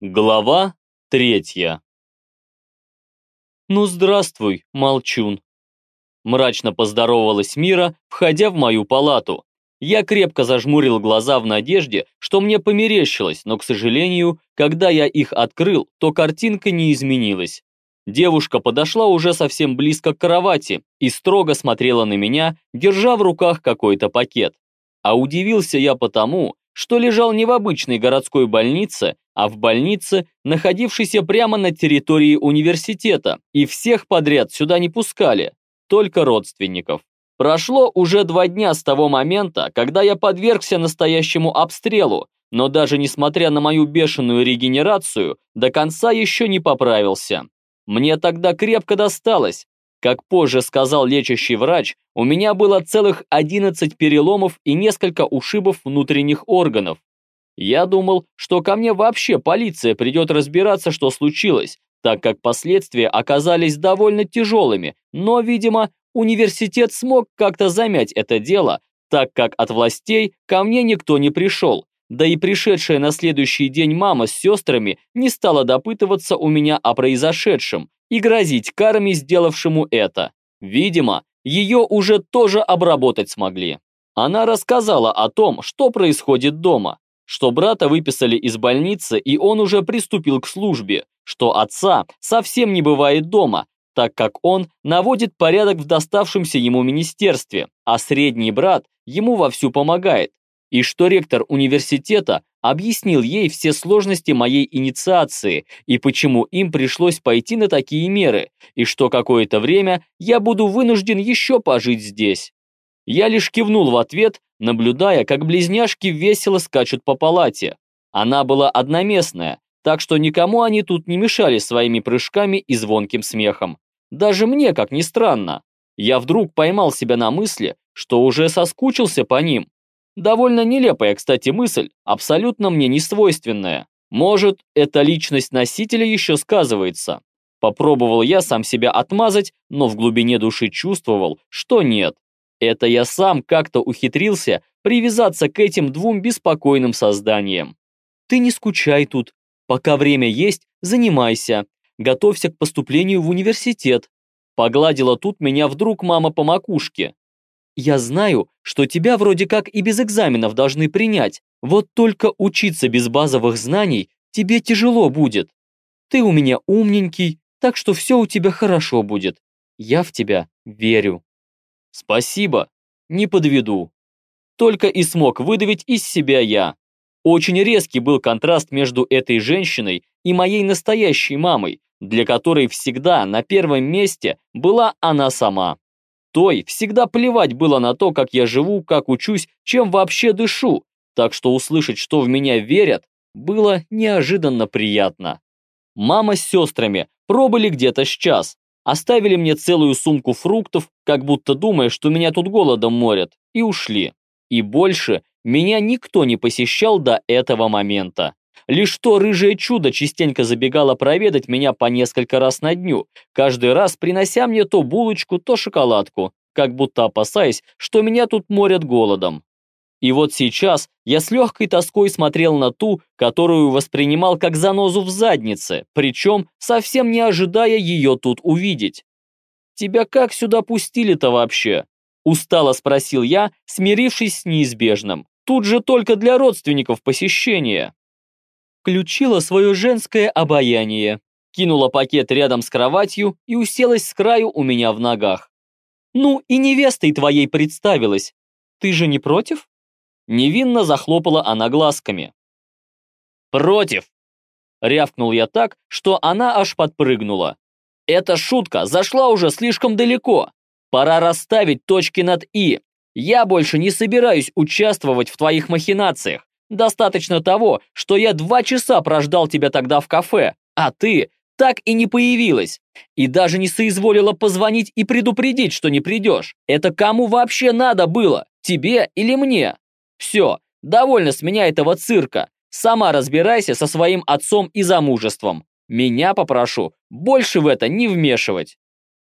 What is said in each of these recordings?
Глава третья. «Ну, здравствуй, молчун!» Мрачно поздоровалась Мира, входя в мою палату. Я крепко зажмурил глаза в надежде, что мне померещилось, но, к сожалению, когда я их открыл, то картинка не изменилась. Девушка подошла уже совсем близко к кровати и строго смотрела на меня, держа в руках какой-то пакет. А удивился я потому, что лежал не в обычной городской больнице, а в больнице, находившейся прямо на территории университета, и всех подряд сюда не пускали, только родственников. Прошло уже два дня с того момента, когда я подвергся настоящему обстрелу, но даже несмотря на мою бешеную регенерацию, до конца еще не поправился. Мне тогда крепко досталось, как позже сказал лечащий врач, у меня было целых 11 переломов и несколько ушибов внутренних органов. Я думал, что ко мне вообще полиция придет разбираться, что случилось, так как последствия оказались довольно тяжелыми, но, видимо, университет смог как-то замять это дело, так как от властей ко мне никто не пришел, да и пришедшая на следующий день мама с сестрами не стала допытываться у меня о произошедшем, и грозить карами сделавшему это. Видимо, ее уже тоже обработать смогли. Она рассказала о том, что происходит дома, что брата выписали из больницы и он уже приступил к службе, что отца совсем не бывает дома, так как он наводит порядок в доставшемся ему министерстве, а средний брат ему вовсю помогает, и что ректор университета объяснил ей все сложности моей инициации и почему им пришлось пойти на такие меры, и что какое-то время я буду вынужден еще пожить здесь. Я лишь кивнул в ответ, наблюдая, как близняшки весело скачут по палате. Она была одноместная, так что никому они тут не мешали своими прыжками и звонким смехом. Даже мне, как ни странно. Я вдруг поймал себя на мысли, что уже соскучился по ним. Довольно нелепая, кстати, мысль, абсолютно мне не свойственная. Может, эта личность носителя еще сказывается. Попробовал я сам себя отмазать, но в глубине души чувствовал, что нет. Это я сам как-то ухитрился привязаться к этим двум беспокойным созданиям. Ты не скучай тут. Пока время есть, занимайся. Готовься к поступлению в университет. Погладила тут меня вдруг мама по макушке. Я знаю, что тебя вроде как и без экзаменов должны принять, вот только учиться без базовых знаний тебе тяжело будет. Ты у меня умненький, так что все у тебя хорошо будет. Я в тебя верю. Спасибо, не подведу. Только и смог выдавить из себя я. Очень резкий был контраст между этой женщиной и моей настоящей мамой, для которой всегда на первом месте была она сама. Той всегда плевать было на то, как я живу, как учусь, чем вообще дышу, так что услышать, что в меня верят, было неожиданно приятно. Мама с сестрами пробыли где-то с час, оставили мне целую сумку фруктов, как будто думая, что меня тут голодом морят, и ушли. И больше меня никто не посещал до этого момента. Лишь то рыжее чудо частенько забегало проведать меня по несколько раз на дню, каждый раз принося мне то булочку, то шоколадку, как будто опасаясь, что меня тут морят голодом. И вот сейчас я с легкой тоской смотрел на ту, которую воспринимал как занозу в заднице, причем совсем не ожидая ее тут увидеть. «Тебя как сюда пустили-то вообще?» Устало спросил я, смирившись с неизбежным. «Тут же только для родственников посещения» включила свое женское обаяние, кинула пакет рядом с кроватью и уселась с краю у меня в ногах. «Ну и невестой твоей представилась. Ты же не против?» Невинно захлопала она глазками. «Против!» Рявкнул я так, что она аж подпрыгнула. «Эта шутка зашла уже слишком далеко. Пора расставить точки над «и». Я больше не собираюсь участвовать в твоих махинациях. Достаточно того, что я два часа прождал тебя тогда в кафе, а ты так и не появилась. И даже не соизволила позвонить и предупредить, что не придешь. Это кому вообще надо было? Тебе или мне? Все, довольно с меня этого цирка. Сама разбирайся со своим отцом и замужеством. Меня попрошу больше в это не вмешивать.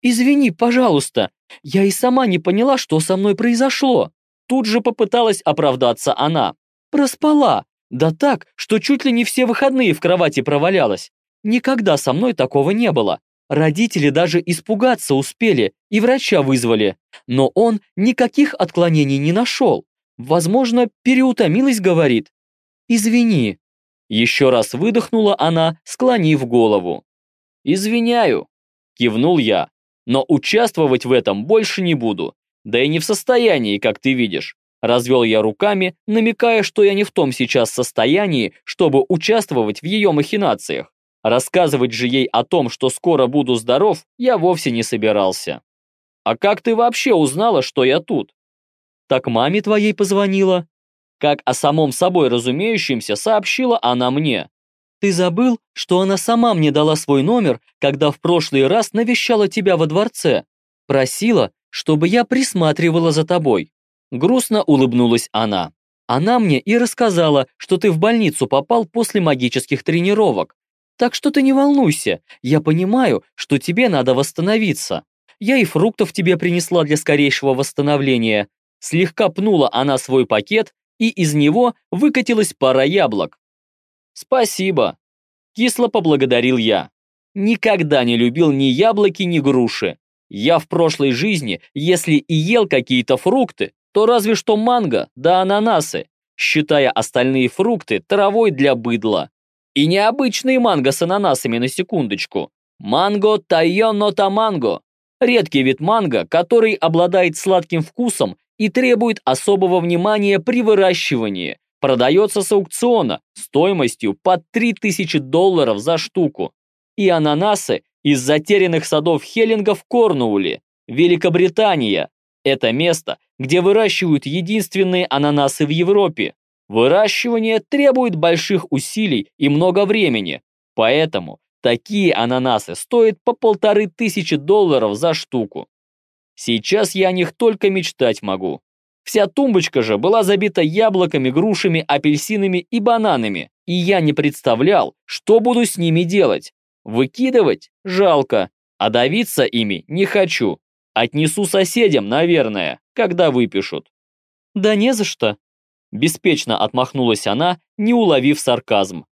Извини, пожалуйста, я и сама не поняла, что со мной произошло. Тут же попыталась оправдаться она. Проспала. Да так, что чуть ли не все выходные в кровати провалялась. Никогда со мной такого не было. Родители даже испугаться успели и врача вызвали. Но он никаких отклонений не нашел. Возможно, переутомилась, говорит. Извини. Еще раз выдохнула она, склонив голову. «Извиняю», – кивнул я, «но участвовать в этом больше не буду, да и не в состоянии, как ты видишь. Развел я руками, намекая, что я не в том сейчас состоянии, чтобы участвовать в ее махинациях. Рассказывать же ей о том, что скоро буду здоров, я вовсе не собирался. «А как ты вообще узнала, что я тут?» «Так маме твоей позвонила». Как о самом собой разумеющемся сообщила она мне. «Ты забыл, что она сама мне дала свой номер, когда в прошлый раз навещала тебя во дворце? Просила, чтобы я присматривала за тобой». Грустно улыбнулась она. Она мне и рассказала, что ты в больницу попал после магических тренировок. Так что ты не волнуйся, я понимаю, что тебе надо восстановиться. Я и фруктов тебе принесла для скорейшего восстановления. Слегка пнула она свой пакет, и из него выкатилась пара яблок. Спасибо. Кисло поблагодарил я. Никогда не любил ни яблоки, ни груши. Я в прошлой жизни, если и ел какие-то фрукты, то разве что манго да ананасы, считая остальные фрукты травой для быдла. И необычные манго с ананасами на секундочку. Манго тайоно таманго. Редкий вид манго, который обладает сладким вкусом и требует особого внимания при выращивании. Продается с аукциона стоимостью под 3000 долларов за штуку. И ананасы из затерянных садов Хеллинга в Корнууле, Великобритания. Это место, где выращивают единственные ананасы в Европе. Выращивание требует больших усилий и много времени, поэтому такие ананасы стоят по полторы тысячи долларов за штуку. Сейчас я о них только мечтать могу. Вся тумбочка же была забита яблоками, грушами, апельсинами и бананами, и я не представлял, что буду с ними делать. Выкидывать? Жалко, а давиться ими не хочу. Отнесу соседям, наверное, когда выпишут». «Да не за что», – беспечно отмахнулась она, не уловив сарказм.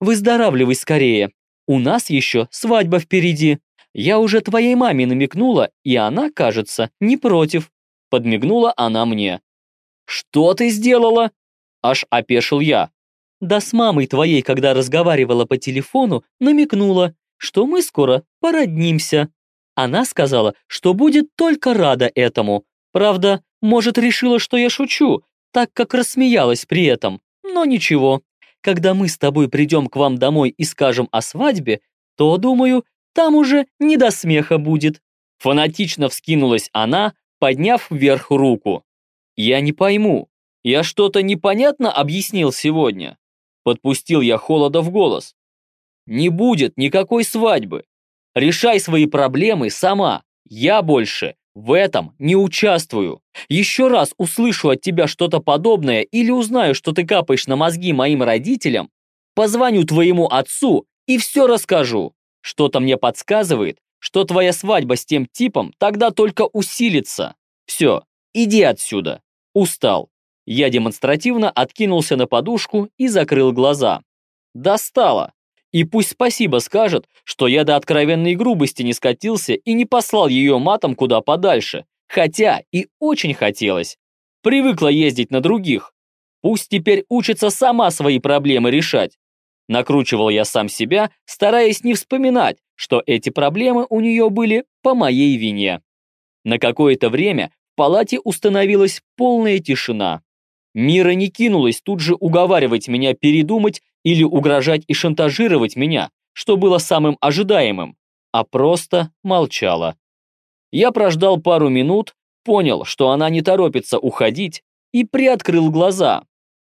«Выздоравливай скорее. У нас еще свадьба впереди. Я уже твоей маме намекнула, и она, кажется, не против». Подмигнула она мне. «Что ты сделала?» Аж опешил я. «Да с мамой твоей, когда разговаривала по телефону, намекнула, что мы скоро породнимся». Она сказала, что будет только рада этому. Правда, может, решила, что я шучу, так как рассмеялась при этом. Но ничего. Когда мы с тобой придем к вам домой и скажем о свадьбе, то, думаю, там уже не до смеха будет». Фанатично вскинулась она, подняв вверх руку. «Я не пойму. Я что-то непонятно объяснил сегодня?» Подпустил я холода в голос. «Не будет никакой свадьбы. Решай свои проблемы сама. Я больше в этом не участвую. Еще раз услышу от тебя что-то подобное или узнаю, что ты капаешь на мозги моим родителям, позвоню твоему отцу и все расскажу. Что-то мне подсказывает, что твоя свадьба с тем типом тогда только усилится. Все, иди отсюда. Устал. Я демонстративно откинулся на подушку и закрыл глаза. Достало. И пусть спасибо скажет, что я до откровенной грубости не скатился и не послал ее матом куда подальше, хотя и очень хотелось. Привыкла ездить на других. Пусть теперь учится сама свои проблемы решать. Накручивал я сам себя, стараясь не вспоминать, что эти проблемы у нее были по моей вине. На какое-то время в палате установилась полная тишина. Мира не кинулась тут же уговаривать меня передумать или угрожать и шантажировать меня, что было самым ожидаемым, а просто молчала. Я прождал пару минут, понял, что она не торопится уходить, и приоткрыл глаза.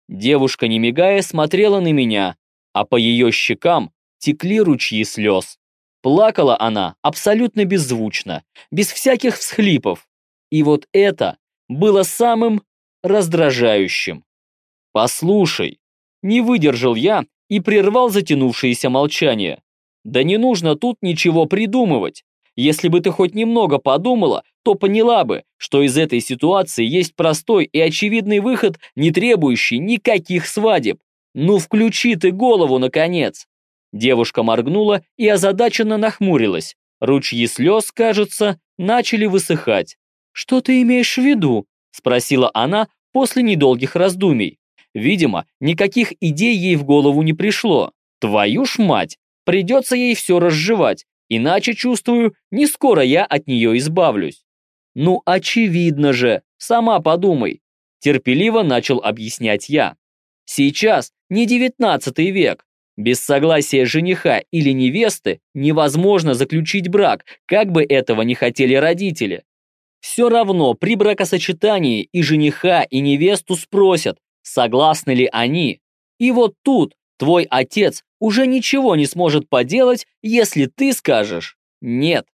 Девушка, не мигая, смотрела на меня, а по ее щекам текли ручьи слез. Плакала она абсолютно беззвучно, без всяких всхлипов. И вот это было самым раздражающим. «Послушай», не выдержал я и прервал затянувшееся молчание. Да не нужно тут ничего придумывать. Если бы ты хоть немного подумала, то поняла бы, что из этой ситуации есть простой и очевидный выход, не требующий никаких свадеб. Ну включи ты голову, наконец!» Девушка моргнула и озадаченно нахмурилась. Ручьи слез, кажется, начали высыхать. «Что ты имеешь в виду?» – спросила она после недолгих раздумий. Видимо, никаких идей ей в голову не пришло. Твою ж мать! Придется ей все разжевать, иначе, чувствую, не скоро я от нее избавлюсь. Ну, очевидно же, сама подумай. Терпеливо начал объяснять я. Сейчас не девятнадцатый век. Без согласия жениха или невесты невозможно заключить брак, как бы этого не хотели родители. Все равно при бракосочетании и жениха, и невесту спросят, согласны ли они. И вот тут твой отец уже ничего не сможет поделать, если ты скажешь «нет».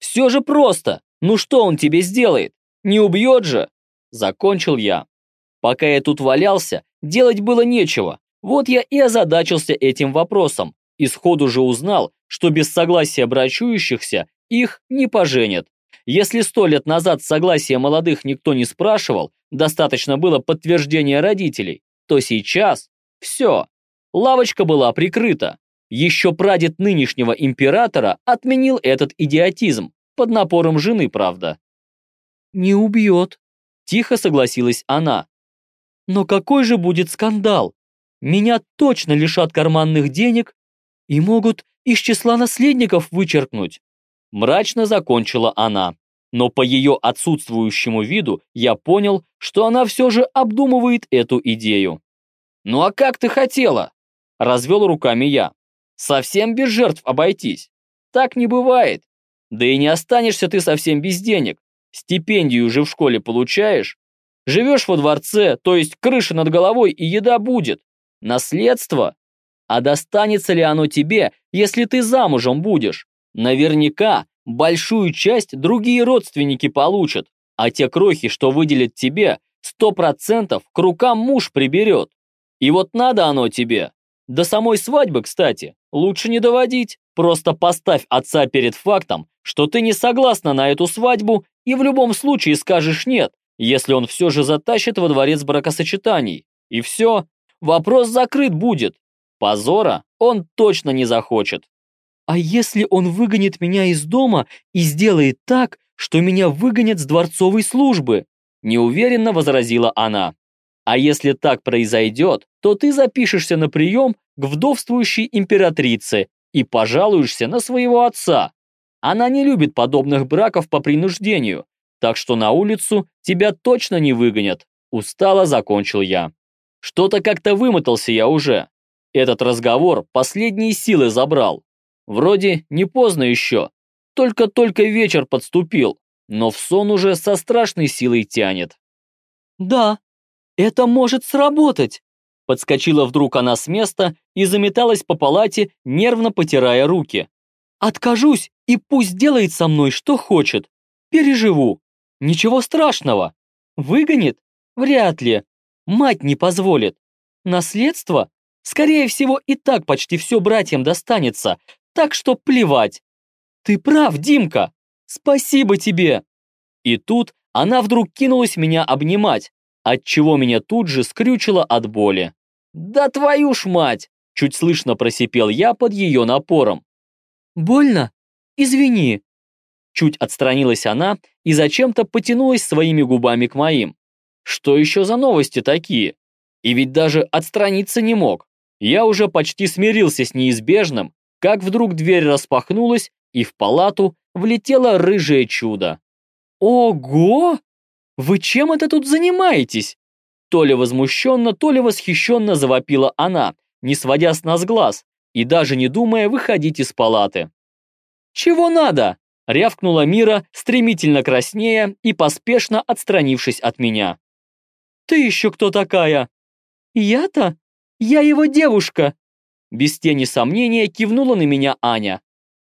Все же просто. Ну что он тебе сделает? Не убьет же? Закончил я. Пока я тут валялся, делать было нечего. Вот я и озадачился этим вопросом. И сходу же узнал, что без согласия брачующихся их не поженят. Если сто лет назад согласия молодых никто не спрашивал, достаточно было подтверждения родителей, то сейчас все. Лавочка была прикрыта. Еще прадед нынешнего императора отменил этот идиотизм, под напором жены, правда. «Не убьет», – тихо согласилась она. «Но какой же будет скандал? Меня точно лишат карманных денег и могут из числа наследников вычеркнуть». Мрачно закончила она. Но по ее отсутствующему виду я понял, что она все же обдумывает эту идею. «Ну а как ты хотела?» Развел руками я. «Совсем без жертв обойтись? Так не бывает. Да и не останешься ты совсем без денег. Стипендию уже в школе получаешь. Живешь во дворце, то есть крыша над головой и еда будет. Наследство? А достанется ли оно тебе, если ты замужем будешь? Наверняка большую часть другие родственники получат, а те крохи, что выделят тебе, сто процентов к рукам муж приберет. И вот надо оно тебе. До самой свадьбы, кстати, лучше не доводить. Просто поставь отца перед фактом, что ты не согласна на эту свадьбу и в любом случае скажешь «нет», если он все же затащит во дворец бракосочетаний. И все, вопрос закрыт будет. Позора он точно не захочет. А если он выгонит меня из дома и сделает так, что меня выгонят с дворцовой службы? Неуверенно возразила она. А если так произойдет, то ты запишешься на прием к вдовствующей императрице и пожалуешься на своего отца. Она не любит подобных браков по принуждению, так что на улицу тебя точно не выгонят. Устало закончил я. Что-то как-то вымотался я уже. Этот разговор последние силы забрал. Вроде не поздно еще. Только-только вечер подступил, но в сон уже со страшной силой тянет. «Да, это может сработать!» Подскочила вдруг она с места и заметалась по палате, нервно потирая руки. «Откажусь, и пусть делает со мной, что хочет. Переживу. Ничего страшного. Выгонит? Вряд ли. Мать не позволит. Наследство? Скорее всего, и так почти все братьям достанется, так что плевать. Ты прав, Димка. Спасибо тебе. И тут она вдруг кинулась меня обнимать, отчего меня тут же скрючило от боли. «Да твою ж мать!» – чуть слышно просипел я под ее напором. «Больно? Извини!» Чуть отстранилась она и зачем-то потянулась своими губами к моим. Что еще за новости такие? И ведь даже отстраниться не мог. Я уже почти смирился с неизбежным, как вдруг дверь распахнулась, и в палату влетело рыжее чудо. «Ого! Вы чем это тут занимаетесь?» То ли возмущенно, то ли восхищенно завопила она, не сводя с нас глаз и даже не думая выходить из палаты. «Чего надо?» – рявкнула Мира, стремительно краснея и поспешно отстранившись от меня. «Ты еще кто такая?» «Я-то? Я его девушка!» Без тени сомнения кивнула на меня Аня.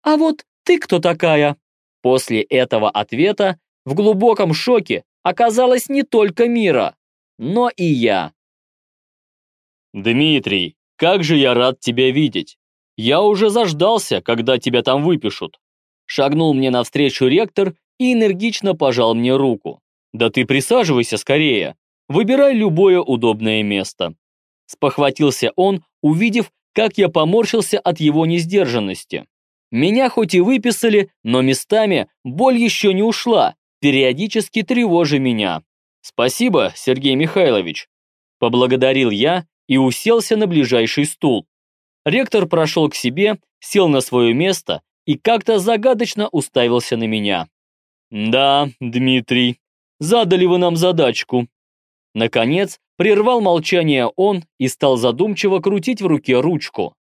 «А вот ты кто такая?» После этого ответа в глубоком шоке оказалась не только Мира, но и я. «Дмитрий, как же я рад тебя видеть! Я уже заждался, когда тебя там выпишут!» Шагнул мне навстречу ректор и энергично пожал мне руку. «Да ты присаживайся скорее, выбирай любое удобное место». Спохватился он, увидев, как я поморщился от его несдержанности. Меня хоть и выписали, но местами боль еще не ушла, периодически тревожи меня. «Спасибо, Сергей Михайлович», – поблагодарил я и уселся на ближайший стул. Ректор прошел к себе, сел на свое место и как-то загадочно уставился на меня. «Да, Дмитрий, задали вы нам задачку». Наконец, прервал молчание он и стал задумчиво крутить в руке ручку.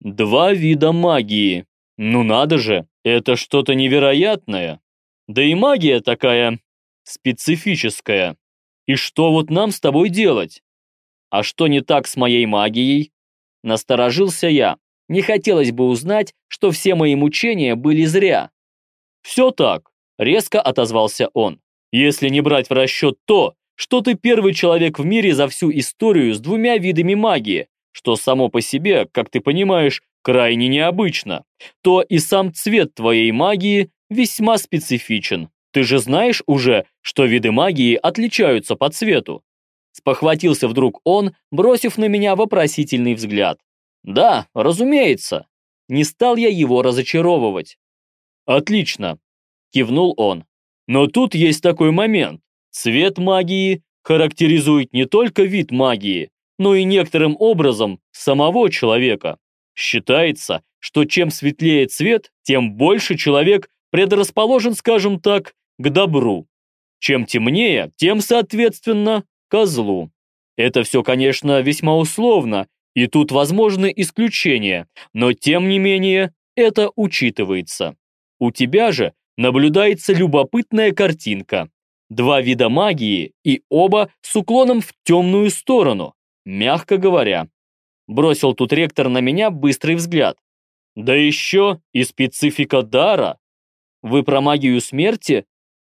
«Два вида магии. Ну надо же, это что-то невероятное. Да и магия такая специфическая. И что вот нам с тобой делать? А что не так с моей магией? Насторожился я. Не хотелось бы узнать, что все мои мучения были зря. Все так, резко отозвался он. Если не брать в расчет то, что ты первый человек в мире за всю историю с двумя видами магии, что само по себе, как ты понимаешь, крайне необычно, то и сам цвет твоей магии весьма специфичен. Ты же знаешь уже, что виды магии отличаются по цвету. Спохватился вдруг он, бросив на меня вопросительный взгляд. Да, разумеется. Не стал я его разочаровывать. Отлично, кивнул он. Но тут есть такой момент. Цвет магии характеризует не только вид магии, но и некоторым образом самого человека. Считается, что чем светлее цвет, тем больше человек предрасположен, скажем так, к добру. Чем темнее, тем, соответственно, козлу. Это все, конечно, весьма условно, и тут возможны исключения, но тем не менее это учитывается. У тебя же наблюдается любопытная картинка. Два вида магии и оба с уклоном в темную сторону, мягко говоря. Бросил тут ректор на меня быстрый взгляд. Да еще и специфика дара. Вы про магию смерти?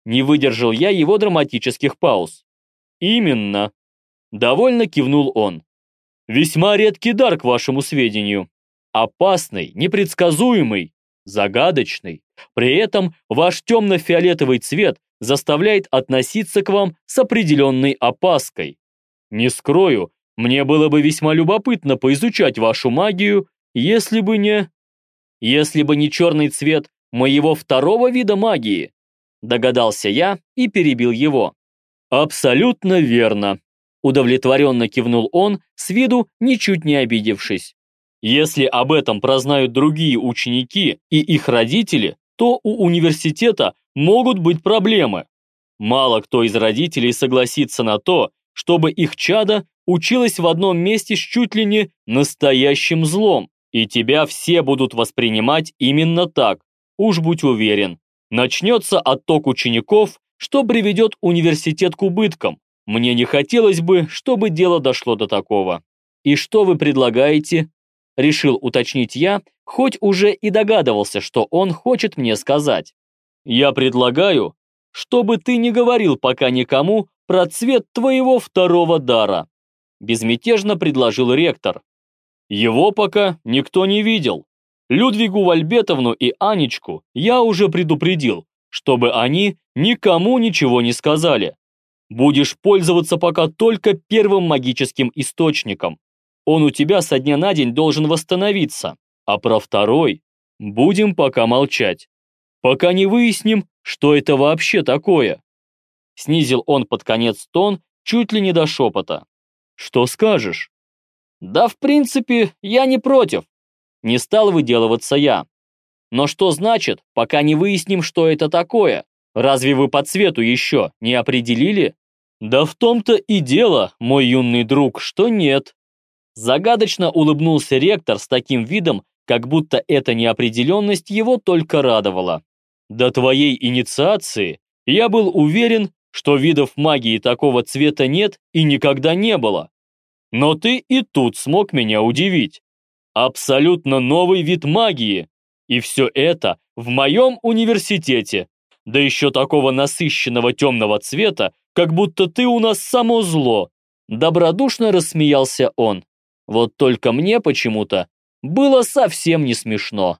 Не выдержал я его драматических пауз. «Именно!» Довольно кивнул он. «Весьма редкий дар, к вашему сведению. Опасный, непредсказуемый, загадочный. При этом ваш темно-фиолетовый цвет заставляет относиться к вам с определенной опаской. Не скрою, мне было бы весьма любопытно поизучать вашу магию, если бы не... Если бы не черный цвет моего второго вида магии, догадался я и перебил его. «Абсолютно верно», – удовлетворенно кивнул он, с виду ничуть не обидевшись. «Если об этом прознают другие ученики и их родители, то у университета могут быть проблемы. Мало кто из родителей согласится на то, чтобы их чада училась в одном месте с чуть ли не настоящим злом, и тебя все будут воспринимать именно так, уж будь уверен. Начнется отток учеников, что приведет университет к убыткам. Мне не хотелось бы, чтобы дело дошло до такого. И что вы предлагаете? Решил уточнить я, хоть уже и догадывался, что он хочет мне сказать. Я предлагаю, чтобы ты не говорил пока никому про цвет твоего второго дара. Безмятежно предложил ректор. Его пока никто не видел. Людвигу Вальбетовну и Анечку я уже предупредил, чтобы они никому ничего не сказали. Будешь пользоваться пока только первым магическим источником. Он у тебя со дня на день должен восстановиться, а про второй будем пока молчать. Пока не выясним, что это вообще такое. Снизил он под конец тон чуть ли не до шепота. Что скажешь? Да, в принципе, я не против. Не стал выделываться я. Но что значит, пока не выясним, что это такое? Разве вы по цвету еще не определили? Да в том-то и дело, мой юный друг, что нет. Загадочно улыбнулся ректор с таким видом, как будто эта неопределенность его только радовала. До твоей инициации я был уверен, что видов магии такого цвета нет и никогда не было. Но ты и тут смог меня удивить. Абсолютно новый вид магии, и все это в моем университете. Да еще такого насыщенного темного цвета, как будто ты у нас само зло. Добродушно рассмеялся он. Вот только мне почему-то было совсем не смешно.